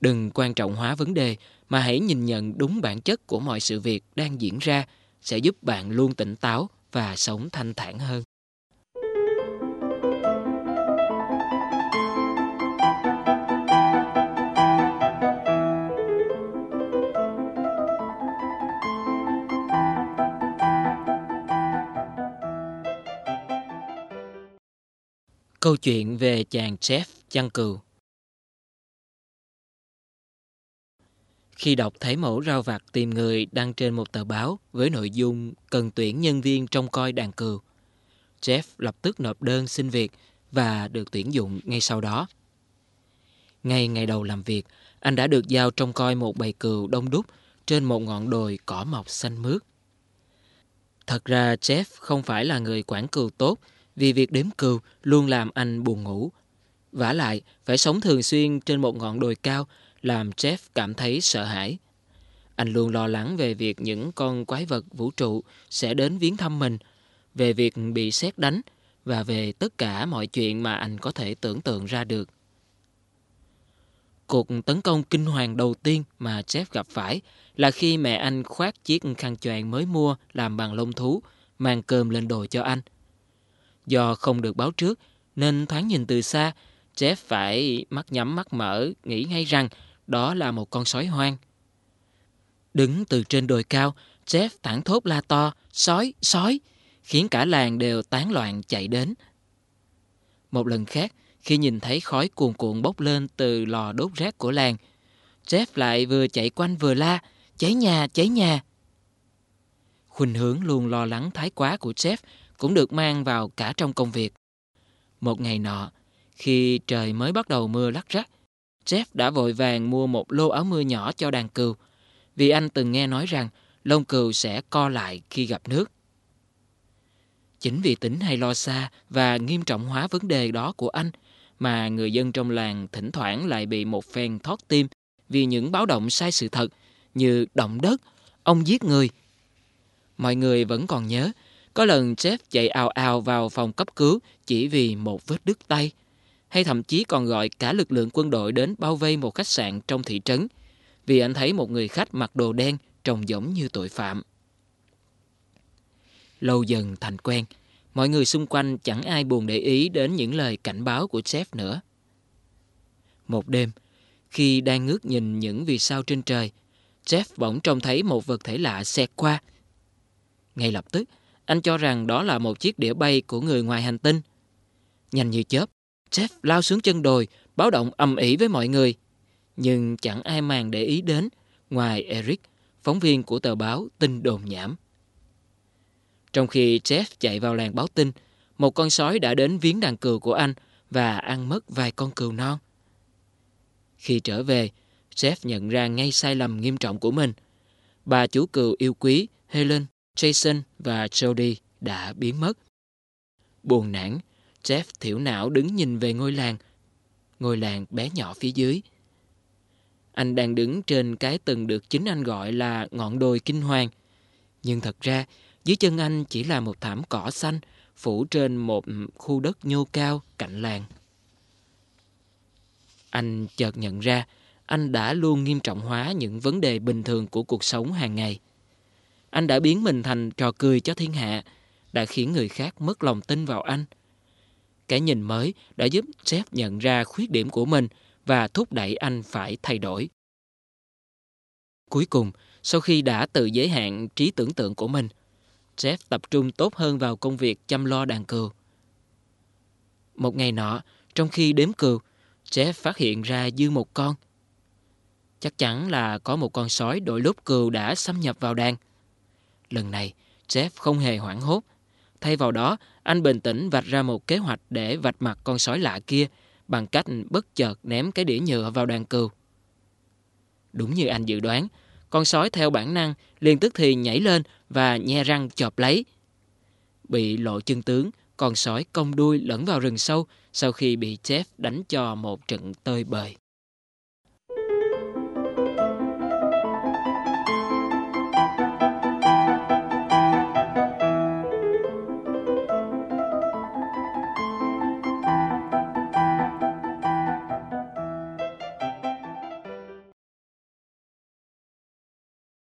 Đừng quan trọng hóa vấn đề, mà hãy nhìn nhận đúng bản chất của mọi sự việc đang diễn ra sẽ giúp bạn luôn tỉnh táo và sống thanh thản hơn. Câu chuyện về chàng Jeff chăn cừu Khi đọc thấy mẫu rau vặt tìm người đăng trên một tờ báo với nội dung cần tuyển nhân viên trông coi đàn cừu, Jeff lập tức nộp đơn xin việc và được tuyển dụng ngay sau đó. Ngay ngày đầu làm việc, anh đã được giao trông coi một bầy cừu đông đúc trên một ngọn đồi cỏ mọc xanh mướt. Thật ra Jeff không phải là người quản cừu tốt vì việc đếm cừu luôn làm anh buồn ngủ. vả lại, phải sống thường xuyên trên một ngọn đồi cao làm Jeff cảm thấy sợ hãi. Anh luôn lo lắng về việc những con quái vật vũ trụ sẽ đến viếng thăm mình, về việc bị xét đánh và về tất cả mọi chuyện mà anh có thể tưởng tượng ra được. Cuộc tấn công kinh hoàng đầu tiên mà Jeff gặp phải là khi mẹ anh khoác chiếc khăn choàng mới mua làm bằng lông thú, mang cơm lên đồi cho anh. Do không được báo trước, nên thoáng nhìn từ xa, Jeff phải mắt nhắm mắt mở, nghĩ ngay rằng đó là một con sói hoang. Đứng từ trên đồi cao, Jeff thẳng thốt la to, sói, sói, khiến cả làng đều tán loạn chạy đến. Một lần khác, khi nhìn thấy khói cuồn cuộn bốc lên từ lò đốt rác của làng, Jeff lại vừa chạy quanh vừa la, cháy nhà, cháy nhà. Khuynh hướng luôn lo lắng thái quá của Jeff cũng được mang vào cả trong công việc. Một ngày nọ, khi trời mới bắt đầu mưa lắc rắc, Jeff đã vội vàng mua một lô áo mưa nhỏ cho đàn cừu, vì anh từng nghe nói rằng lông cừu sẽ co lại khi gặp nước. Chính vì tính hay lo xa và nghiêm trọng hóa vấn đề đó của anh mà người dân trong làng thỉnh thoảng lại bị một phen thót tim vì những báo động sai sự thật như động đất, ông giết người. Mọi người vẫn còn nhớ, có lần Jeff chạy ào ào vào phòng cấp cứu chỉ vì một vết đứt tay hay thậm chí còn gọi cả lực lượng quân đội đến bao vây một khách sạn trong thị trấn vì anh thấy một người khách mặc đồ đen trông giống như tội phạm. Lâu dần thành quen, mọi người xung quanh chẳng ai buồn để ý đến những lời cảnh báo của chef nữa. Một đêm, khi đang ngước nhìn những vì sao trên trời, Jeff bỗng trông thấy một vật thể lạ xẹt qua. Ngay lập tức, anh cho rằng đó là một chiếc đĩa bay của người ngoài hành tinh. Nhanh như chớp, Jeff lao xuống chân đồi, báo động ầm ĩ với mọi người. Nhưng chẳng ai màng để ý đến, ngoài Eric, phóng viên của tờ báo tin đồn nhảm. Trong khi Jeff chạy vào làng báo tin, một con sói đã đến viếng đàn cừu của anh và ăn mất vài con cừu non. Khi trở về, Jeff nhận ra ngay sai lầm nghiêm trọng của mình. Bà chủ cừu yêu quý Helen, Jason và Jody đã biến mất. Buồn nản, Jeff thiểu não đứng nhìn về ngôi làng. Ngôi làng bé nhỏ phía dưới. Anh đang đứng trên cái từng được chính anh gọi là ngọn đồi kinh hoàng. Nhưng thật ra, dưới chân anh chỉ là một thảm cỏ xanh phủ trên một khu đất nhô cao cạnh làng. Anh chợt nhận ra, anh đã luôn nghiêm trọng hóa những vấn đề bình thường của cuộc sống hàng ngày. Anh đã biến mình thành trò cười cho thiên hạ, đã khiến người khác mất lòng tin vào anh – cái nhìn mới đã giúp Jeff nhận ra khuyết điểm của mình và thúc đẩy anh phải thay đổi. Cuối cùng, sau khi đã tự giới hạn trí tưởng tượng của mình, Jeff tập trung tốt hơn vào công việc chăm lo đàn cừu. Một ngày nọ, trong khi đếm cừu, Jeff phát hiện ra dư một con. Chắc chắn là có một con sói đội lốt cừu đã xâm nhập vào đàn. Lần này, Jeff không hề hoảng hốt Thay vào đó, anh bình tĩnh vạch ra một kế hoạch để vạch mặt con sói lạ kia bằng cách bất chợt ném cái đĩa nhựa vào đàn cừu. Đúng như anh dự đoán, con sói theo bản năng liền tức thì nhảy lên và nhe răng chộp lấy. Bị lộ chân tướng, con sói cong đuôi lẫn vào rừng sâu sau khi bị Jeff đánh cho một trận tơi bời.